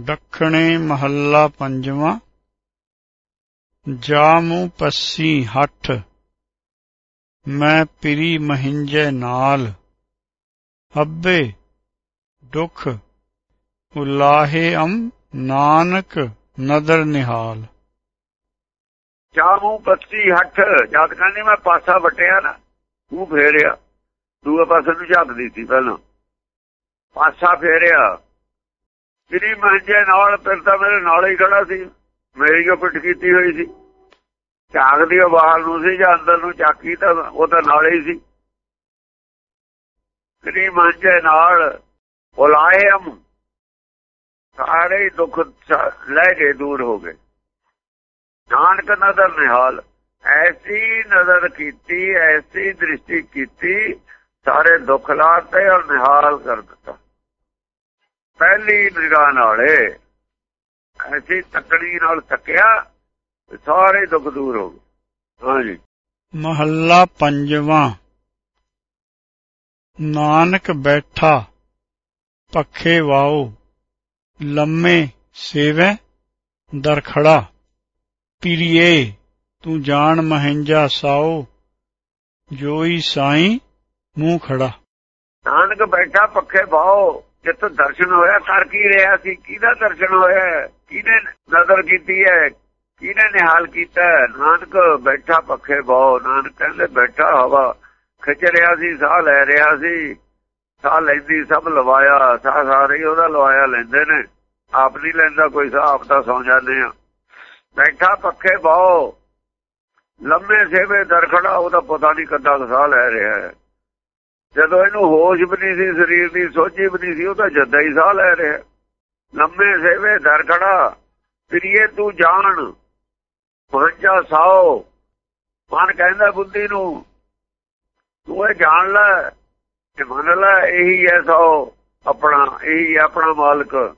ਦੱਖਣੇ ਮਹੱਲਾ ਪੰਜਵਾਂ। ਜਾਮੂ ਪੱਸੀ ਹੱਠ। ਮੈਂ ਪਿਰੀ ਮਹਿੰਜੇ ਨਾਲ। ਅੱਬੇ, ਦੁਖ। ਉਲਾਹੇ ਅਮ ਨਾਨਕ, ਨਦਰ ਨਿਹਾਲ। ਜਾਮੂ ਪੱਸੀ ਹੱਠ। ਜਦ ਕਹਿੰਦੀ ਮੈਂ ਪਾਸਾ ਵਟਿਆ ਨਾ ਤੂੰ ਫੇਰਿਆ। ਦੂਏ ਪਾਸੇ ਨੂੰ ਝਾਕਦੀ ਸੀ ਪਹਿਲਾਂ। ਪਾਸਾ ਫੇਰਿਆ। ਜਿਹੜੀ ਮੰਜੇ ਨਾਲ, ਫਿਰ ਤਾਂ ਮੇਰੇ ਨਾਲ ਹੀ ਖੜਾ ਸੀ। ਮੇਰੀ ਜੋ ਪਿੱਠ ਕੀਤੀ ਹੋਈ ਸੀ। ਝਾਕਦੀ ਉਹ ਬਾਹਰ ਨੂੰ ਸੀ ਜਾਂ ਅੰਦਰ ਨੂੰ ਝਾਕੀ ਤਾਂ ਉਹ ਤਾਂ ਨਾਲ ਹੀ ਸੀ। ਜਿਹੜੀ ਮੰਜੇ ਨਾਲ ਬੁਲਾਏ ਹਮ। ਸਾਰੇ ਦੁੱਖ ਲੈ ਕੇ ਦੂਰ ਹੋ ਗਏ। ਨਾਨਕ ਨਦਰ ਨਿਹਾਲ, ਐਸੀ ਨਜ਼ਰ ਕੀਤੀ, ਐਸੀ ਦ੍ਰਿਸ਼ਟੀ ਕੀਤੀ, ਸਾਰੇ ਦੁੱਖ ਲਾਤੇ ਔਰ ਨਿਹਾਲ ਕਰ ਦਿੱਤਾ। ਪਹਿਲੀ ਨਿਗਾਹ ਨਾਲੇ ਐਸੀ ਤੱਕੜੀ ਨਾਲ ਤੱਕਿਆ ਸਾਰੇ ਦੁੱਖ ਦੂਰ ਹੋ ਗਏ। ਹਾਂਜੀ। ਮਹੱਲਾ ਪੰਜਵਾਂ। ਨਾਨਕ ਬੈਠਾ ਪੱਖੇ ਵਾਓ ਲੰਮੇ ਸੇਵੈ ਦਰਖੜਾ ਪੀਰੀਏ ਤੂੰ ਜਾਣ ਮਹਿੰਜਾ ਸਾਓ ਜੋਈ ਸਾਈ ਮੂੰਹ ਖੜਾ। ਨਾਨਕ ਬੈਠਾ ਪੱਖੇ ਵਾਓ ਜਿੱਤ ਦਰਸ਼ਨ ਹੋਇਆ ਕਰ ਕੀ ਰਿਹਾ ਸੀ? ਕਿਹਦਾ ਦਰਸ਼ਨ ਹੋਇਆ? ਕਿਹਨੇ ਨਜ਼ਰ ਕੀਤੀ ਹੈ? ਕਿਹਨੇ ਨਿਹਾਲ ਕੀਤਾ ਨਾਨਕ ਬੈਠਾ ਪੱਖੇ ਬਹੁ, ਨਾਨਕ ਕਹਿੰਦੇ ਬੈਠਾ ਹਵਾ, ਖਿੱਚ ਰਿਹਾ ਸੀ, ਸਾਹ ਲੈ ਰਿਹਾ ਸੀ। ਸਾਹ ਲੈਂਦੀ, ਸਭ ਲਵਾਇਆ, ਸਾਹ ਸਾਰੇ ਉਹਦਾ ਲਵਾਇਆ ਲੈਂਦੇ ਨੇ। ਆਪ ਨਹੀਂ ਲੈਂਦਾ ਕੋਈ ਸਾਹ, ਆਪ ਤਾਂ ਸੌ ਜਾਂਦੇ ਆ। ਬੈਠਾ ਪੱਖੇ ਬਹੁ, ਲੰਮੇ ਸੇਵੇ ਦਰਖੜਾ ਉਹਦਾ ਪਤਾ ਨਹੀਂ ਕਦਾਂ ਸਾਹ ਲੈ ਰਿਹਾ ਹੈ। ਜਦੋਂ ਇਹਨੂੰ ਹੋਸ਼ ਵੀ ਨਹੀਂ ਸੀ, ਸਰੀਰ ਦੀ ਸੋਝੀ ਵੀ ਨਹੀਂ ਸੀ, ਉਹ ਤਾਂ ਜੱਦਾ ਹੀ ਸਾਹ ਲੈ ਰਿਹਾ। ਲੰਮੇ ਸੇਵੇ ਦਰ ਖੜਾ ਫਿਰੀਏ ਤੂੰ ਜਾਣ, ਪਹੁੰਚਾ ਸਾਓ। ਮਨ ਕਹਿੰਦਾ ਬੁੱਧੀ ਨੂੰ, ਤੂੰ ਇਹ ਜਾਣ ਲੈ ਤੇ ਮੰਨ ਲੈ ਇਹੀ ਐ ਸਾਓ, ਆਪਣਾ, ਇਹੀ ਆਪਣਾ ਮਾਲਕ।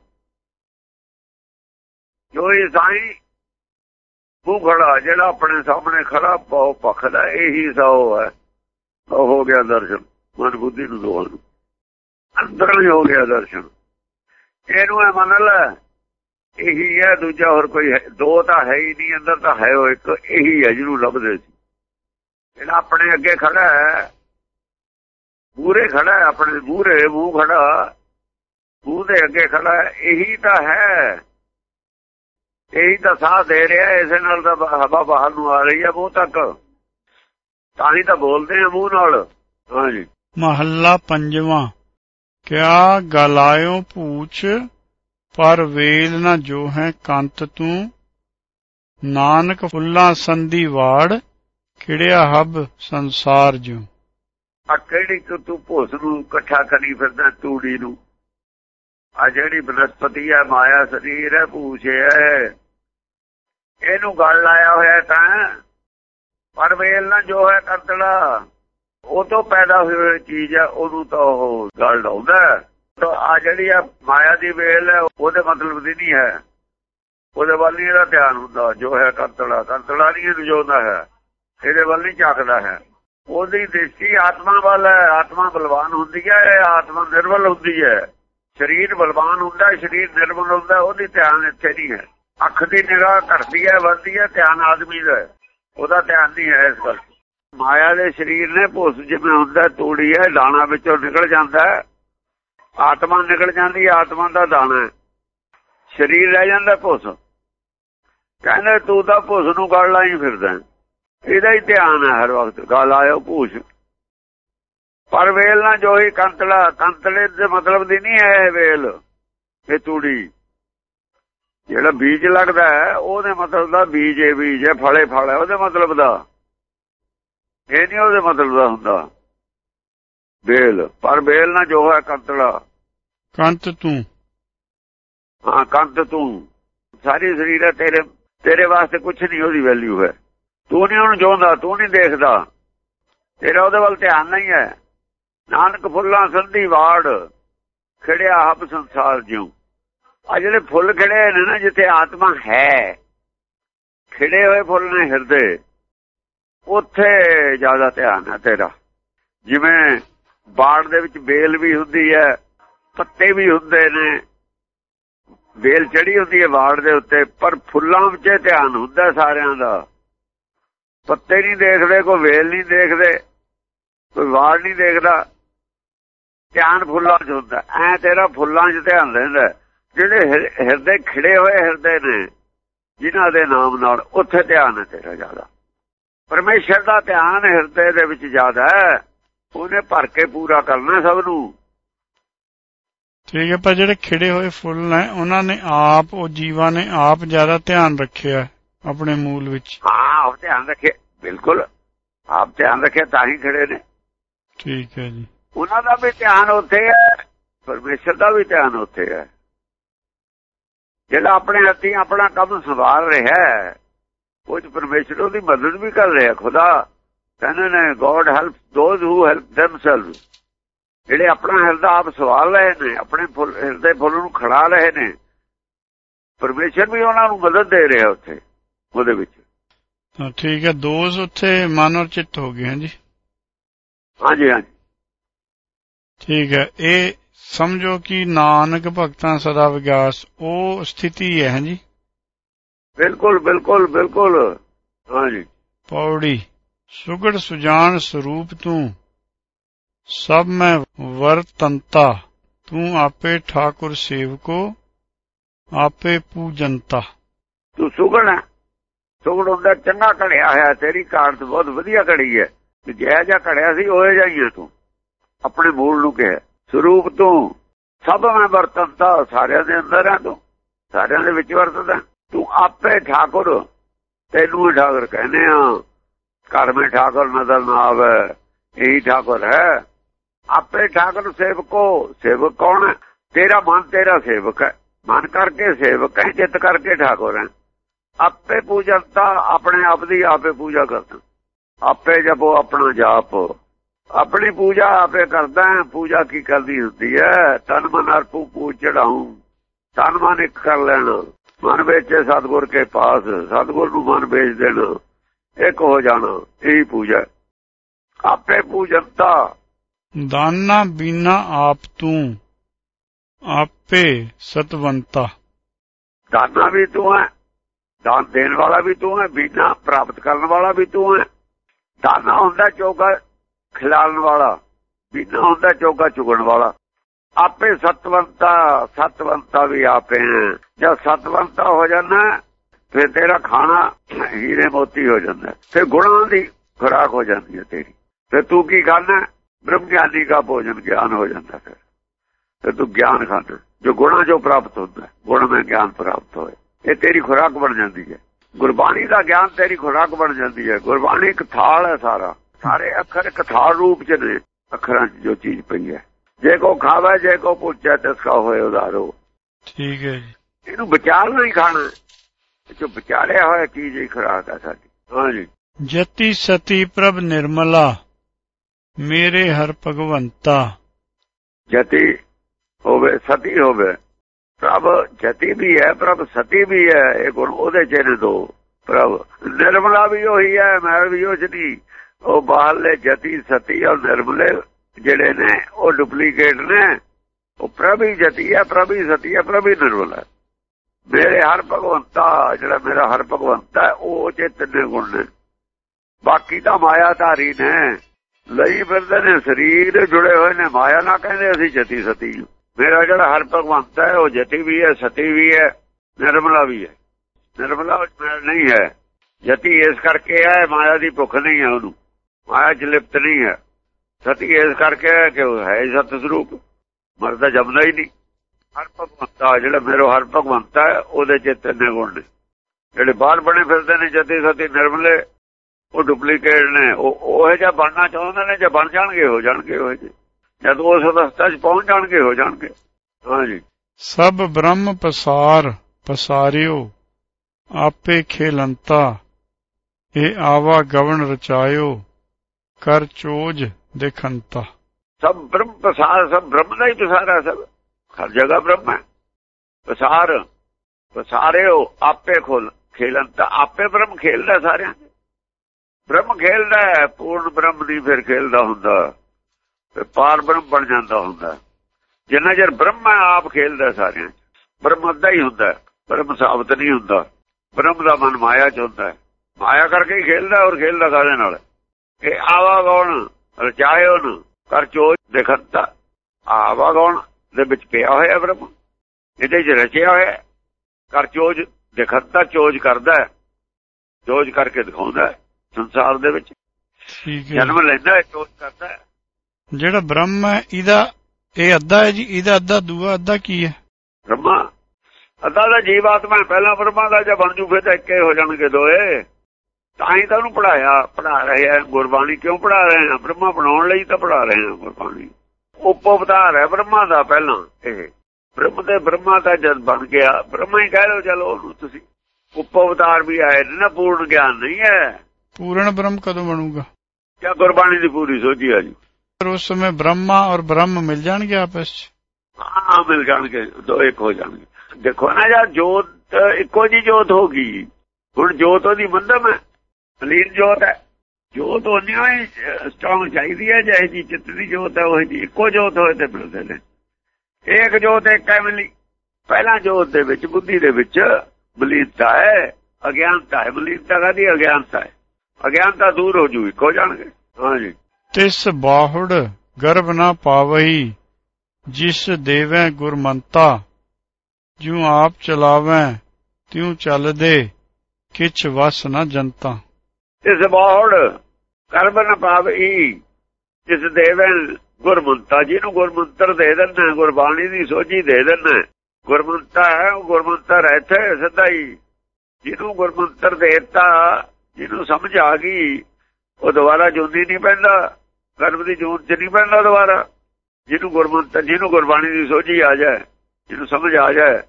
ਜੋ ਇਹ ਸਾਈ ਉਹ ਖੜਾ, ਜਿਹੜਾ ਆਪਣੇ ਸਾਹਮਣੇ ਖੜਾ ਪਾਉ ਪਖਦਾ, ਇਹੀ ਸਾਓ ਹੈ। ਉਹ ਹੋ ਗਿਆ ਦਰਸ਼ਨ। ਮਨ ਬੁੱਧੀ ਨੂੰ ਦੋਹਾਂ ਨੂੰ। ਅੰਦਰ ਹੀ ਹੋ ਗਿਆ ਦਰਸ਼ਨ। ਇਹਨੂੰ ਇਹ ਮੰਨ ਲੈ, ਇਹੀ ਹੈ, ਦੂਜਾ ਹੋਰ ਕੋਈ ਦੋ ਤਾਂ ਹੈ ਹੀ ਨਹੀਂ, ਅੰਦਰ ਤਾਂ ਹੈ ਉਹ ਇੱਕ, ਇਹੀ ਹੈ ਜਿਹਨੂੰ ਲੱਭਦੇ ਸੀ। ਜਿਹੜਾ ਆਪਣੇ ਅੱਗੇ ਖੜਾ ਹੈ ਪੂਰੇ ਖੜਾ ਹੈ, ਆਪਣੇ ਪੂਰੇ ਮੂੰਹ ਖੜਾ, ਮੂੰਹ ਦੇ ਅੱਗੇ ਖੜਾ ਇਹੀ ਤਾਂ ਹੈ। ਇਹੀ ਤਾਂ ਸਾਹ ਦੇ ਰਿਹਾ, ਇਸੇ ਨਾਲ ਤਾਂ ਹਵਾ ਬਾਹਰ ਨੂੰ ਆ ਰਹੀ ਹੈ ਮੂੰਹ ਤੱਕ। ਤਾਂ ਹੀ ਤਾਂ ਬੋਲਦੇ ਆ ਮੂੰਹ ਨਾਲ। ਹਾਂਜੀ। ਮਹੱਲਾ ਪੰਜਵਾਂ। ਕਿਆ ਗਲਾਇਓ ਪੂਛ, ਪਰ ਵੇਲ ਨਾ ਜੋ ਹੈ ਕੰਤ ਤੂੰ। ਨਾਨਕ ਫੁੱਲਾ ਸੰਧੀ ਵਾੜ ਕਿੜਿਆ ਹਬ ਸੰਸਾਰ ਜੋ। ਆ ਕਿਹੜੀ ਤੂੰ ਭੋਸ ਨੂੰ ਇਕੱਠਾ ਕਰੀ ਫਿਰਦਾ ਤੂੜੀ ਨੂੰ? ਆ ਜਿਹੜੀ ਬਨਸਪਤੀ ਆ, ਮਾਇਆ ਸਰੀਰ ਹੈ ਪੂਛ ਹੈ ਇਹਨੂੰ ਗੱਲ ਲਾਇਆ ਹੋਇਆ ਤਾਂ, ਪਰ ਵੇਲ ਨਾ ਜੋ ਹੈ ਕਰਤੜਾ ਉਹ ਤੋਂ ਪੈਦਾ ਹੋਈ ਹੋਈ ਚੀਜ਼ ਹੈ ਉਹਨੂੰ ਤਾਂ ਉਹ ਗੱਲ ਲਾਉਂਦਾ ਤਾਂ ਆ ਜਿਹੜੀ ਆ ਮਾਇਆ ਦੀ ਵੇਲ ਹੈ, ਉਹਦੇ ਮਤਲਬ ਦੀ ਨਹੀਂ ਹੈ। ਉਹਦੇ ਵੱਲ ਨਹੀਂ ਇਹਦਾ ਧਿਆਨ ਹੁੰਦਾ, ਜੋ ਹੈ ਕਰਤੜਾ ਕਰਤੜਾ ਨਹੀਂ ਰਜੋਦਾ ਹੈ, ਇਹਦੇ ਵੱਲ ਨਹੀਂ ਝਾਕਦਾ ਹੈ। ਉਹਦੀ ਦ੍ਰਿਸ਼ਟੀ ਆਤਮਾ ਵੱਲ ਹੈ, ਆਤਮਾ ਬਲਵਾਨ ਹੁੰਦੀ ਹੈ, ਇਹ ਆਤਮਾ ਨਿਰਵਲ ਹੁੰਦੀ ਹੈ। ਸਰੀਰ ਬਲਵਾਨ ਹੁੰਦਾ, ਸਰੀਰ ਨਿਰਵਲ ਹੁੰਦਾ, ਉਹਦੀ ਧਿਆਨ ਇੱਥੇ ਨਹੀਂ ਹੈ। ਅੱਖ ਦੀ ਨਿਗਾਹ ਘਟਦੀ ਹੈ, ਵੱਧਦੀ ਹੈ, ਧਿਆਨ ਆਦਮੀ ਦਾ ਉਹਦਾ ਧਿਆਨ ਨਹੀਂ ਹੈ ਇਸ ਗੱਲ ਮਾਇਆ ਦੇ ਸਰੀਰ ਨੇ ਭੁੱਸ ਜਿਵੇਂ ਹੁੰਦਾ ਤੂੜੀ ਹੈ, ਦਾਣਾ ਵਿੱਚੋਂ ਨਿਕਲ ਜਾਂਦਾ ਆਤਮਾ ਨਿਕਲ ਜਾਂਦੀ ਆਤਮਾ ਦਾ ਦਾਣਾ ਸਰੀਰ ਰਹਿ ਜਾਂਦਾ ਭੁੱਸ। ਕਹਿੰਦੇ ਤੂੰ ਤਾਂ ਭੁੱਸ ਨੂੰ ਗੜ ਲਾਈ ਫਿਰਦਾ ਇਹਦਾ ਹੀ ਧਿਆਨ ਹੈ ਹਰ ਵਕਤ। ਗੱਲ ਆਇਓ ਭੂਸ। ਪਰ ਵੇਲ ਨਾ ਜੋਹੀ ਕੰਤਲਾ। ਕੰਤਲੇ ਦੇ ਮਤਲਬ ਦੀ ਨਹੀਂ ਹੈ ਵੇਲ, ਇਹ ਤੂੜੀ। ਜਿਹੜਾ ਬੀਜ ਲੱਗਦਾ ਹੈ, ਉਹਦੇ ਮਤਲਬ ਦਾ ਬੀਜ ਹੈ ਬੀਜ ਹੈ, ਫਲੇ ਫਲ ਹੈ, ਉਹਦੇ ਮਤਲਬ ਦਾ। ਇਹ ਨਹੀਂ ਉਹਦੇ ਮਤਲਬ ਦਾ ਹੁੰਦਾ। ਬੇਲ। ਪਰ ਬੇਲ ਨਾ ਜੋ ਹੈ ਕੰਤੜਾ ਕੰਤ ਤੂੰ। ਹਾਂ ਕੰਤ ਤੂੰ। ਸਾਰੀ ਸਰੀਰ ਤੇਰੇ ਤੇਰੇ ਵਾਸਤੇ ਕੁਝ ਨਹੀਂ ਉਹਦੀ ਵੈਲਿਊ ਹੈ। ਤੂੰ ਨਹੀਂ ਉਹਨੂੰ ਜੋਂਦਾ ਤੂੰ ਨਹੀਂ ਦੇਖਦਾ। ਤੇਰਾ ਉਹਦੇ ਵੱਲ ਧਿਆਨ ਨਹੀਂ ਹੈ। ਨਾਨਕ ਫੁੱਲਾਂ ਸੰਧੀ ਵਾੜ ਖੜਿਆ ਹਬ ਸੰਸਾਰ ਜਿਉ। ਆ ਜਿਹੜੇ ਫੁੱਲ ਖੜੇ ਨੇ ਨਾ ਜਿੱਥੇ ਆਤਮਾ ਹੈ ਖੜੇ ਹੋਏ ਫੁੱਲ ਨੇ ਹਿਰਦੇ। ਉੱਥੇ ਜ਼ਿਆਦਾ ਧਿਆਨ ਹੈ ਤੇਰਾ। ਜਿਵੇਂ ਬਾੜ ਦੇ ਵਿੱਚ ਬੇਲ ਵੀ ਹੁੰਦੀ ਹੈ, ਪੱਤੇ ਵੀ ਹੁੰਦੇ ਨੇ। ਵੇਲ ਚੜੀ ਹੁੰਦੀ ਹੈ ਵਾੜ ਦੇ ਉੱਤੇ, ਪਰ ਫੁੱਲਾਂ ਵਿੱਚ ਧਿਆਨ ਹੁੰਦਾ ਸਾਰਿਆਂ ਦਾ। ਪੱਤੇ ਨਹੀਂ ਦੇਖਦੇ, ਕੋਈ ਵੇਲ ਨਹੀਂ ਦੇਖਦੇ, ਕੋਈ ਵਾੜ ਨਹੀਂ ਦੇਖਦਾ। ਧਿਆਨ ਫੁੱਲਾਂ 'ਚ ਹੁੰਦਾ। ਐ ਤੇਰਾ ਫੁੱਲਾਂ 'ਚ ਧਿਆਨ ਰਹਿੰਦਾ ਜਿਹੜੇ ਹਿਰਦੇ ਖਿੜੇ ਹੋਏ ਹਿਰਦੇ ਨੇ, ਜਿਨ੍ਹਾਂ ਦੇ ਨਾਮ ਨਾਲ ਉੱਥੇ ਧਿਆਨ ਹੈ ਤੇਰਾ ਜ਼ਿਆਦਾ। ਪਰਮੇਸ਼ਰ ਦਾ ਧਿਆਨ ਹਿਰਦੇ ਦੇ ਵਿੱਚ ਜ਼ਿਆਦਾ ਹੈ। ਉਹਨੇ ਭਰ ਕੇ ਪੂਰਾ ਕਰਨਾ ਸਭ ਨੂੰ। ਠੀਕ ਹੈ ਪਰ ਜਿਹੜੇ ਖਿੜੇ ਹੋਏ ਫੁੱਲ ਨੇ ਉਹਨਾਂ ਨੇ ਆਪ ਉਹ ਜੀਵਾਂ ਨੇ ਆਪ ਜ਼ਿਆਦਾ ਧਿਆਨ ਰੱਖਿਆ ਆਪਣੇ ਮੂਲ ਵਿੱਚ। ਹਾਂ ਆਪ ਧਿਆਨ ਰੱਖੇ। ਬਿਲਕੁਲ। ਆਪ ਧਿਆਨ ਰੱਖੇ ਤਾਂ ਹੀ ਖੜੇ ਨੇ। ਠੀਕ ਹੈ ਜੀ। ਉਹਨਾਂ ਦਾ ਵੀ ਧਿਆਨ ਉੱਥੇ ਹੈ ਪਰਮੇਸ਼ਰ ਦਾ ਵੀ ਧਿਆਨ ਉੱਥੇ ਹੈ। ਜਿਹੜਾ ਆਪਣੇ ਹੱਥੀਂ ਆਪਣਾ ਕੰਮ ਸੰਭਾਲ ਰਿਹਾ ਹੈ ਉਹ ਚ ਪਰਮੇਸ਼ਰ ਉਹਦੀ ਮਦਦ ਵੀ ਕਰ ਰਿਹਾ ਖੁਦਾ। ਕਹਿੰਦੇ ਨੇ God help those who help themselves ਜਿਹੜੇ ਆਪਣਾ ਹਿਰਦਾ ਆਪ ਸਵਾਲ ਰਹੇ ਨੇ ਆਪਣੇ ਹਿਰਦੇ ਫੁੱਲ ਨੂੰ ਖੜਾ ਰਹੇ ਨੇ। ਪਰਮੇਸ਼ਰ ਵੀ ਉਹਨਾਂ ਨੂੰ ਮਦਦ ਦੇ ਰਿਹਾ ਉੱਥੇ ਉਹਦੇ ਵਿੱਚ। ਤਾਂ ਠੀਕ ਹੈ ਦੋਜ਼ ਉੱਥੇ ਮਨ ਔਰ ਚਿੱਤ ਹੋ ਗਏ ਹਾਂ ਜੀ ਹਾਂਜੀ ਹਾਂਜੀ। ਠੀਕ ਹੈ ਇਹ ਸਮਝੋ ਕਿ ਨਾਨਕ ਭਗਤਾਂ ਸਦਾ ਵਿਗਾਸ ਉਹ ਸਥਿਤੀ ਹੈ ਜੀ ਬਿਲਕੁਲ ਬਿਲਕੁਲ ਬਿਲਕੁਲ। ਹਾਂਜੀ। ਪੌੜੀ ਸੁਗੜ ਸੁਜਾਨ ਸਰੂਪ ਤੂੰ ਸਭ ਮੈਂ ਵਰਤੰਤਾ ਤੂੰ ਆਪੇ ਠਾਕੁਰ ਸੇਵਕੋ ਆਪੇ ਪੂਜੰਤਾ। ਤੂੰ ਸੁਗੜ ਹੈ। ਸੁਗੜ ਹੁੰਦਾ ਚੰਗਾ ਘੜਿਆ ਹੋਇਆ ਤੇਰੀ ਕਾਰਤ ਬਹੁਤ ਵਧੀਆ ਘੜੀ ਹੈ। ਜੈ ਜਾ ਘੜਿਆ ਸੀ ਹੋਏ ਜਾਈਏ ਤੂੰ। ਆਪਣੇ ਮੂਲ ਨੂੰ ਕਿਹਾ। ਸਰੂਪ ਤੋਂ ਸਭ ਮੈਂ ਵਰਤੰਤਾ ਸਾਰਿਆਂ ਦੇ ਅੰਦਰ ਆ ਤੂੰ। ਸਾਰਿਆਂ ਦੇ ਵਿੱਚ ਵਰਤਦਾ। ਤੂੰ ਆਪੇ ਠਾਕੁਰ, ਤੈਨੂੰ ਠਾਕੁਰ ਕਹਿੰਦੇ ਆ। ਘਰ ਮੇ ਠਾਕੁਰ ਨਜ਼ਰ ਨਾ ਆਵੇ, ਇਹੀ ਠਾਕੁਰ ਹੈ। ਆਪੇ ਠਾਕੁਰ ਸੇਵਕੋ, ਸੇਵਕ ਕੌਣ ਹੈ? ਤੇਰਾ ਮਨ ਤੇਰਾ ਸੇਵਕ ਹੈ। ਮਨ ਕਰਕੇ ਸੇਵਕ ਹੈ, ਜਿੱਤ ਕਰਕੇ ਠਾਕੁਰ ਹੈ। ਆਪੇ ਪੂਜਨਤਾ ਆਪਣੇ ਆਪ ਦੀ ਆਪੇ ਪੂਜਾ ਕਰਦਾ। ਆਪੇ ਜਪੋ, ਆਪਣਾ ਜਾਪ। ਆਪਣੀ ਪੂਜਾ ਆਪੇ ਕਰਦਾ ਪੂਜਾ ਕੀ ਕਰਦੀ ਹੁੰਦੀ ਹੈ? ਤਨ ਮਨ ਅਰਪੂ, ਪੂਜ ਚੜਾਉ। ਤਨ ਮਨ ਇੱਕ ਕਰ ਲੈਣਾ। ਮਨ ਵਿੱਚ ਸਤਗੁਰ ਕੇ ਪਾਸ ਸਤਗੁਰ ਨੂੰ ਮਨ ਵੇਚ ਦੇਣਾ ਇੱਕ ਹੋ ਜਾਣਾ ਇਹੀ ਪੂਜਾ ਆਪੇ ਪੂਜਨਤਾ। ਦਾਨਾ ਬੀਨਾ ਆਪ ਤੂੰ ਆਪੇ ਸਤਵੰਤਾ। ਦਾਨਾ ਵੀ ਤੂੰ ਹੈ ਦਾਨ ਦੇਣ ਵਾਲਾ ਵੀ ਤੂੰ ਹੈ ਬੀਨਾ ਪ੍ਰਾਪਤ ਕਰਨ ਵਾਲਾ ਵੀ ਤੂੰ ਹੈ। ਦਾਨਾ ਹੁੰਦਾ ਚੋਗਾ ਖਿਲਾਉਣ ਵਾਲਾ ਬੀਨਾ ਹੁੰਦਾ ਚੋਗਾ ਚੁਗਣ ਵਾਲਾ। ਆਪੇ ਸਤਵੰਤਾ ਸਤਵੰਤਾ ਵੀ ਆਪੇ ਜਦ ਸਤਵੰਤਾ ਹੋ ਜਾਂਦਾ, ਫਿਰ ਤੇਰਾ ਖਾਣਾ ਹੀਰੇ ਮੋਤੀ ਹੋ ਜਾਂਦਾ। ਫਿਰ ਗੁਣਾਂ ਦੀ ਖੁਰਾਕ ਹੋ ਜਾਂਦੀ ਹੈ ਤੇਰੀ। ਫਿਰ ਤੂੰ ਕੀ ਖਾਣਾ ਬ੍ਰਹਮ ਗਿਆਨੀ ਦਾ ਭੋਜਨ ਗਿਆਨ ਹੋ ਜਾਂਦਾ ਫਿਰ। ਤੇ ਤੂੰ ਗਿਆਨ ਖਾਣਾ ਜੋ ਗੁਣਾਂ ਜੋ ਪ੍ਰਾਪਤ ਹੁੰਦਾ ਗੁਣ ਮੈਂ ਗਿਆਨ ਪ੍ਰਾਪਤ ਹੋਏ। ਇਹ ਤੇਰੀ ਖੁਰਾਕ ਬਣ ਜਾਂਦੀ ਹੈ। ਗੁਰਬਾਣੀ ਦਾ ਗਿਆਨ ਤੇਰੀ ਖੁਰਾਕ ਬਣ ਜਾਂਦੀ ਹੈ। ਗੁਰਬਾਣੀ ਇੱਕ ਥਾਲ ਹੈ ਸਾਰਾ। ਸਾਰੇ ਅੱਖਰ ਇੱਕ ਥਾਲ ਰੂਪ ਚ ਨੇ, ਅੱਖਰਾਂ 'ਚ ਜੋ ਚੀਜ਼ ਪਈ ਹੈ। ਜੇ ਕੋ ਖਾਵੇ ਜੇ ਕੋ ਪੁੱਛੇ ਤਸਕਾ ਹੋਏ ਉਦਾਰੋ। ਠੀਕ ਹੈ ਜੀ। ਇਹਨੂੰ ਵਿਚਾਰ ਨਹੀਂ ਖਾਣਾ। ਜੋ ਵਿਚਾਰਿਆ ਹੋਇਆ ਚੀਜ਼ ਹੀ ਖੁਰਾਕ ਹੈ ਸਾਡੀ। ਹਾਂਜੀ ਜਤੀ ਸਤੀ ਪ੍ਰਭ ਨਿਰਮਲਾ ਮੇਰੇ ਹਰ ਭਗਵੰਤਾ। ਜਤੀ ਹੋਵੇ ਸਤੀ ਹੋਵੇ। ਪ੍ਰਭ ਜਤੀ ਵੀ ਹੈ ਪ੍ਰਭ ਸਤੀ ਵੀ ਹੈ ਇਹ ਗੁਣ ਉਹਦੇ ਚ ਨੇ ਦੋ। ਪ੍ਰਭ ਨਿਰਮਲਾ ਵੀ ਉਹੀ ਹੈ ਮੈਂ ਵੀ ਉਹ ਜਦੀ ਉਹ ਬਾਹਰਲੇ ਜਤੀ ਸਤੀ ਔਰ ਨਿਰਮਲੇ ਜਿਹੜੇ ਨੇ, ਉਹ ਡੁਪਲੀਕੇਟ ਨੇ, ਉਹ ਪ੍ਰਭੀ ਜਤੀ ਹੈ, ਪ੍ਰਭੀ ਸਤੀ ਹੈ, ਪ੍ਰਭੀ ਨਿਰਮਲਾ ਮੇਰੇ ਹਰ ਭਗਵੰਤਾ ਜਿਹੜਾ ਮੇਰਾ ਹਰ ਭਗਵੰਤਾ ਉਹ ਚਿੱਤ ਦੇ ਗੁਣ ਨੇ। ਬਾਕੀ ਤਾਂ ਮਾਇਆ ਧਾਰੀ ਨੇ। ਲਈ ਫਿਰਦੇ ਨੇ, ਸਰੀਰ ਜੁੜੇ ਹੋਏ ਨੇ। ਮਾਇਆ ਨਾ ਕਹਿੰਦੇ ਅਸੀਂ ਜਤੀ ਸਤੀ। ਮੇਰਾ ਜਿਹੜਾ ਹਰ ਭਗਵੰਤ ਹੈ, ਉਹ ਜਤੀ ਵੀ ਹੈ, ਸਤੀ ਵੀ ਹੈ, ਨਿਰਮਲਾ ਵੀ ਹੈ। ਨਿਰਮਲਾ ਨਹੀਂ ਹੈ। ਜਤੀ ਇਸ ਕਰਕੇ ਹੈ, ਮਾਇਆ ਦੀ ਭੁੱਖ ਨਹੀਂ ਹੈ ਉਹਨੂੰ। ਮਾਇਆ ਚ ਲਿਪਤ ਨਹੀਂ ਹੈ। ਸਤੀ ਇਸ ਕਰਕੇ ਹੈ ਕਿ ਹੈ ਸਤ ਸਰੂਪ ਮਰਦਾ ਜਮਦਾ ਹੀ ਨਹੀਂ। ਹਰ ਭਗਵੰਤਾ ਜਿਹੜਾ ਮੇਰੋ ਹਰ ਭਗਵੰਤਾ ਉਹਦੇ ਚ ਤਿੰਨੇ ਗੁਣ ਨੇ। ਜਿਹੜੇ ਬਾਹਰ ਬਣੇ ਫਿਰਦੇ ਨੇ, ਜਤੀ ਸਤੀ ਨਿਰਮਲੇ, ਉਹ ਡੁਪਲੀਕੇਟ ਨੇ। ਉਹ ਉਹ ਜਿਹਾ ਬਣਨਾ ਚਾਹੁੰਦੇ ਨੇ, ਜੇ ਬਣ ਜਾਣਗੇ, ਹੋ ਜਾਣਗੇ ਉਹ ਜਿਹੇ। ਜਦ ਉਸ ਅਵਸਥਾ 'ਚ ਪਹੁੰਚ ਜਾਣਗੇ, ਹੋ ਜਾਣਗੇ। ਹਾਂਜੀ ਸਭ ਬ੍ਰਹਮ ਪਸਾਰ, ਪਸਾਰਿਓ, ਆਪੇ ਖੇਲੰਤਾ। ਇਹ ਆਵਾ ਗਵਨ ਰਚਾਇਓ, ਕਰ ਚੋਜ। ਦੇਖੰਤਾ। ਸਭ ਬ੍ਰਹਮ ਪਸਾਰ ਸਭ ਬ੍ਰਹਮ ਦਾ ਹੀ ਪਸਾਰਾ ਸਭ। ਹਰ ਜਗ੍ਹਾ ਬ੍ਰਹਮ ਹੈ। ਪਸਾਰ ਪਸਾਰਿਓ ਆਪੇ ਖੋਲ ਖੇਲੰਤਾ ਆਪੇ ਬ੍ਰਹਮ ਖੇਲਦਾ ਸਾਰਿਆਂ ਬ੍ਰਹਮ ਖੇਲਦਾ ਹੈ, ਪੂਰਨ ਬ੍ਰਹਮ ਨਹੀਂ ਫਿਰ ਖੇਲਦਾ ਹੁੰਦਾ। ਤੇ ਪਾਰ ਬ੍ਰਹਮ ਬਣ ਜਾਂਦਾ ਹੁੰਦਾ। ਜਿੰਨਾ ਚਿਰ ਬ੍ਰਹਮ ਆਪ ਖੇਲਦਾ ਸਾਰਿਆਂ ਬ੍ਰਹਮ ਅੱਧਾ ਹੀ ਹੁੰਦਾ ਬ੍ਰਹਮ ਸਾਬਤ ਨਹੀਂ ਹੁੰਦਾ। ਬ੍ਰਹਮ ਦਾ ਮਨ ਮਾਇਆ ਚ ਹੁੰਦਾ ਮਾਇਆ ਕਰਕੇ ਹੀ ਖੇਲਦਾ ਔਰ ਖੇਲਦਾ ਸਾਰਿਆਂ ਨਾਲ। ਇਹ ਆਵਾਗੌਣ ਰਚਾਇਓ ਨੂੰ ਕਰ ਚੋਜ ਦੇਖਤਾ ਆਵਾਗੌਣ ਦੇ ਵਿੱਚ ਪਿਆ ਹੋਇਆ ਬ੍ਰਹਮ। ਇਹਦੇ ਚ ਰਚਿਆ ਹੋਇਆ। ਕਰ ਚੋਜ ਦੇਖਤਾ ਚੋਜ ਕਰਦਾ। ਚੋਜ ਕਰਕੇ ਦਿਖਾਉਂਦਾ ਸੰਸਾਰ ਦੇ ਵਿੱਚ। ਠੀਕ ਹੈ। ਜਨਮ ਲੈਂਦਾ ਚੋਜ ਕਰਦਾ ਜਿਹੜਾ ਬ੍ਰਹਮ ਹੈ ਇਹਦਾ ਇਹ ਅੱਧਾ ਹੈ ਜੀ ਇਹਦਾ ਅੱਧਾ ਦੂਆ ਅੱਧਾ ਕੀ ਹੈ? ਬ੍ਰਹਮਾ ਅੱਧਾ ਦਾ ਜੀਵ ਆਤਮਾ ਪਹਿਲਾਂ ਬ੍ਰਹਮਾ ਦਾ ਜੇ ਬਣ ਜੂ ਫਿਰ ਤਾਂ ਇੱਕੇ ਹੋ ਜਾਣਗੇ ਦੋਏ। ਤਾਂ ਹੀ ਤਾਂ ਉਹਨੂੰ ਪੜਾਇਆ ਪੜਾ ਰਹੇ ਆ ਗੁਰਬਾਣੀ ਕਿਉਂ ਪੜਾ ਰਹੇ ਆ? ਬ੍ਰਹਮਾ ਬਣਾਉਣ ਲਈ ਤਾਂ ਪੜਾ ਰਹੇ ਆ ਗੁਰਬਾਣੀ। ਉਪਵਤਾਰ ਹੈ ਬ੍ਰਹਮਾ ਦਾ ਪਹਿਲਾਂ ਇਹ। ਬ੍ਰਹਮ ਤੇ ਬ੍ਰਹਮਾ ਦਾ ਜਦ ਬਣ ਗਿਆ ਬ੍ਰਹਮਾ ਹੀ ਕਹਿ ਲਓ ਚਲੋ ਉਹਨੂੰ ਤੁਸੀਂ। ਉਪਵਤਾਰ ਵੀ ਆਏ ਨੇ ਪੂਰਨ ਗਿਆਨ ਨਹੀਂ ਹੈ। ਪੂਰਨ ਬ੍ਰਹਮ ਕਦੋਂ ਬਣੂਗਾ? ਕਿਆ ਗੁਰਬਾਣੀ ਦੀ ਪੂਰੀ ਸੋਝੀ ਆ ਜੀ। ਪਰ ਉਸ ਸਮੇਂ ਬ੍ਰਹਮਾ ਔਰ ਬ੍ਰਹਮ ਮਿਲ ਜਾਣਗੇ ਆਪਸ ਚ? ਹਾਂ ਮਿਲ ਜਾਣਗੇ ਦੋ ਇੱਕ ਹੋ ਜਾਣਗੇ। ਦੇਖੋ ਨਾ ਯਾਰ ਜੋਤ ਇੱਕੋ ਜੀ ਜੋਤ ਹੋ ਗਈ। ਹੁਣ ਜੋਤ ਉਹਦੀ ਮੰਦਮ ਹੈ। ਅਲੀਨ ਜੋਤ ਹੈ। ਜੋਤ ਉਹਨੀ ਹੀ ਸਟਰੋਂਗ ਚਾਹੀਦੀ ਹੈ, ਜਿਹੇ ਜੀ ਚਿੱਤ ਦੀ ਜੋਤ ਹੈ, ਉਹ ਜੀ ਇੱਕੋ ਜੋਤ ਹੋਏ ਤੇ ਮਿਲਦੇ ਨੇ। ਇੱਕ ਜੋਤ ਇੱਕ ਹੈ ਮਿਲੀ ਪਹਿਲਾਂ ਜੋਤ ਦੇ ਵਿੱਚ, ਬੁੱਧੀ ਦੇ ਵਿੱਚ ਬਲੀਨਤਾ ਹੈ, ਅਗਿਆਨਤਾ ਹੈ। ਬਲੀਨਤਾ ਕਾਦੀ ਅਗਿਆਨਤਾ ਹੈ। ਅਗਿਆਨਤਾ ਦੂਰ ਹੋ ਜੂ, ਇੱਕੋ ਜਾਣਗੇ। ਹਾਂਜੀ। ਤਿਸ ਬਾਹੁੜ ਗਰਭ ਨਾ ਪਾਵਈ ਜਿਸ ਦੇਵੈ ਗੁਰਮੰਤਾ, ਜਿਉ ਆਪ ਚਲਾਵੈ, ਤਿਉ ਚੱਲਦੇ ਕਿਛ ਵਸ ਨਾ ਜਨਤਾ। ਇਸ ਬਾਹੜ ਕਰਮ ਨ ਪਾਵਈ, ਜਿਸ ਦੇਵਨ ਗੁਰਮੰਤਾ, ਜਿਹਨੂੰ ਗੁਰਮੰਤਰ ਦੇ ਦਿੰਦਾ, ਗੁਰਬਾਣੀ ਦੀ ਸੋਝੀ ਦੇ ਦਿੰਦਾ, ਗੁਰਮੰਤਾ ਹੈ, ਉਹ ਗੁਰਮੰਤਰ ਰਹਿਤੇ ਸਦਾ ਹੀ ਜਿਹਨੂੰ ਗੁਰਮੰਤਰ ਦੇਤਾ, ਜਿਹਨੂੰ ਸਮਝ ਆ ਗਈ, ਉਹ ਦੁਬਾਰਾ ਜੁੰਦੀ ਨਹੀਂ ਪੈਂਦਾ, ਕਰਮ ਦੀ ਜੂਨ ਚ ਨਹੀਂ ਪੈਂਦਾ ਦੁਬਾਰਾ। ਜਿਹਨੂੰ ਗੁਰਮੰਤਰ, ਜਿਹਨੂੰ ਗੁਰਬਾਣੀ ਦੀ ਸੋਝੀ ਆ ਜਾਏ, ਜਿਹਨੂੰ ਸਮਝ ਆ ਜਾਏ,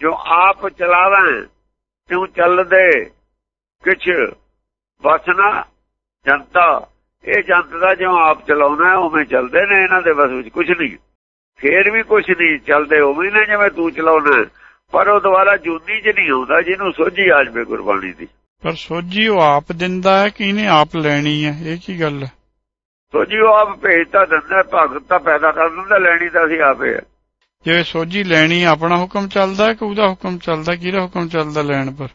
ਜੋ ਆਪ ਚਲਾਵੇਂ ਤੂੰ ਚੱਲਦੇ, ਕਿਛ ਵਸਨਾ ਜਨਤਾ ਇਹ ਜਨਤਾ ਜਿਉਂ ਆਪ ਚਲਾਉਣਾ ਉਵੇਂ ਚੱਲਦੇ ਨੇ ਇਹਨਾਂ ਦੇ ਬਸ ਵਿੱਚ ਕੁਝ ਨਹੀਂ। ਫੇਰ ਵੀ ਕੁਝ ਨਹੀਂ ਚੱਲਦੇ ਉਵੇਂ ਨੇ ਜਿਵੇਂ ਤੂੰ ਚਲਾਉਣਾ ਪਰ ਉਹ ਦੁਬਾਰਾ ਜੂਨੀ ਚ ਨਹੀਂ ਆਉਂਦਾ ਜਿਹਨੂੰ ਸੋਝੀ ਆ ਜਵੇ ਗੁਰਬਾਣੀ ਦੀ। ਪਰ ਸੋਝੀ ਉਹ ਆਪ ਦਿੰਦਾ ਹੈ ਕਿ ਇਹਨੇ ਆਪ ਲੈਣੀ ਹੈ ਇਹ ਕੀ ਗੱਲ ਹੈ? ਸੋਝੀ ਉਹ ਆਪ ਭੇਜਤਾ ਦਿੰਦਾ ਭਗਤ ਤਾਂ ਪੈਦਾ ਕਰ ਦਿੰਦਾ ਲੈਣੀ ਤਾਂ ਅਸੀਂ ਆਪੇ ਆ ਜੇ ਸੋਝੀ ਲੈਣੀ ਆਪਣਾ ਹੁਕਮ ਚੱਲਦਾ ਹੈ ਕਿ ਉਹਦਾ ਹੁਕਮ ਚੱਲਦਾ ਕਿਹਦਾ ਹੁਕਮ ਚੱਲਦਾ ਲੈਣ ਪਰ?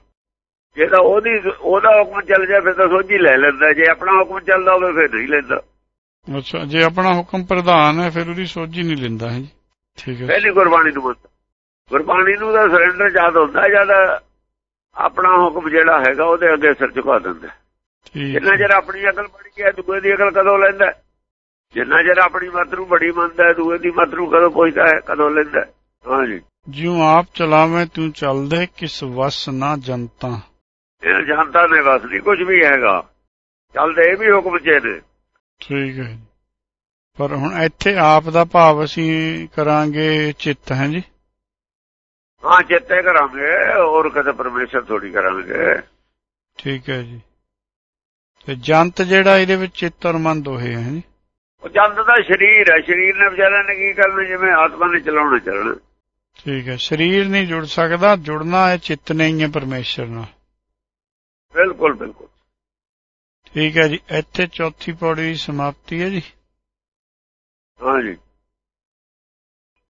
ਜੇ ਤਾਂ ਉਹਦੀ ਉਹਦਾ ਹੁਕਮ ਚੱਲ ਜਾਏ ਫਿਰ ਤਾਂ ਸੋਝੀ ਲੈ ਲੈਂਦਾ। ਜੇ ਆਪਣਾ ਹੁਕਮ ਚੱਲਦਾ ਹੋਵੇ ਫਿਰ ਨਹੀਂ ਲੈਂਦਾ। ਅੱਛਾ ਜੇ ਆਪਣਾ ਹੁਕਮ ਪ੍ਰਧਾਨ ਹੈ ਫਿਰ ਉਹਦੀ ਸੋਝੀ ਨਹੀਂ ਲੈਂਦਾ ਹੈ ਜੀ? ਠੀਕ ਹੈ। ਪਹਿਲੀ ਗੁਰਬਾਣੀ ਨੂੰ ਮੰਨਦਾ ਗੁਰਬਾਣੀ ਨੂੰ ਤਾਂ ਸਰੈਂਡਰ ਜਦ ਹੁੰਦਾ ਜਦ ਆਪਣਾ ਹੁਕਮ ਜਿਹੜਾ ਹੈਗਾ ਉਹਦੇ ਅੱਗੇ ਸਿਰ ਝੁਕਾ ਦਿੰਦਾ। ਠੀਕ ਜਿੰਨਾ ਚਿਰ ਆਪਣੀ ਅਕਲ ਬੜੀ ਗਿਆ ਦੂਏ ਦੀ ਅਕਲ ਕਦੋਂ ਲੈਂਦਾ? ਜਿੰਨਾ ਚਿਰ ਆਪਣੀ ਮਤ ਨੂੰ ਬੜੀ ਮੰਨਦਾ ਹੈ, ਦੂਏ ਦੀ ਮਤ ਨੂੰ ਕਦੋਂ ਪੁੱਛਦਾ ਹੈ ਕਦੋਂ ਲੈਂਦਾ ਹਾਂਜੀ ਜਿਉ ਆਪ ਚਲਾਵੇਂ ਤੂੰ ਚੱਲਦੇ ਕਿਸ ਵਸ ਨਾ ਜਨਤਾ। ਇਹ ਜਨਤਾ ਨੇ ਬਸ ਨਹੀਂ ਕੁਝ ਵੀ ਹੈਗਾ। ਚੱਲਦੇ ਇਹ ਵੀ ਹੁਕਮ ਚ ਨੇ ਠੀਕ ਹੈ। ਪਰ ਹੁਣ ਇੱਥੇ ਆਪ ਦਾ ਭਾਵ ਅਸੀਂ ਕਰਾਂਗੇ ਚਿੱਤ ਹੈ ਜੀ? ਹਾਂ ਚੇਤੇ ਕਰਾਂਗੇ ਹੋਰ ਕਦੇ ਪਰਮੇਸ਼ਰ ਥੋੜੀ ਕਰਾਂਗੇ। ਠੀਕ ਹੈ ਜੀ। ਤੇ ਜੰਤ ਜਿਹੜਾ ਇਹਦੇ ਵਿੱਚ ਚਿੱਤ ਔਰ ਮਨ ਦੋਹੇ ਹੈ ਜੀ? ਉਹ ਜੰਤ ਦਾ ਸਰੀਰ ਹੈ ਸਰੀਰ ਨੇ ਵਿਚਾਰਿਆਂ ਨੇ ਕੀ ਕਰਨਾ ਜਿਵੇਂ ਆਤਮਾ ਨੇ ਚਲਾਉਣਾ ਚੱਲਣਾ। ਠੀਕ ਹੈ ਸਰੀਰ ਨਹੀਂ ਜੁੜ ਸਕਦਾ ਜੁੜਨਾ ਹੈ ਚਿੱਤ ਨੇ ਹੀ ਹੈ ਪਰਮੇਸ਼ਰ ਨਾਲ। ਬਿਲਕੁਲ ਬਿਲਕੁਲ। ਠੀਕ ਹੈ ਜੀ ਇੱਥੇ ਚੌਥੀ ਪੌੜੀ ਦੀ ਸਮਾਪਤੀ ਹੈ ਜੀ। ਹਾਂਜੀ।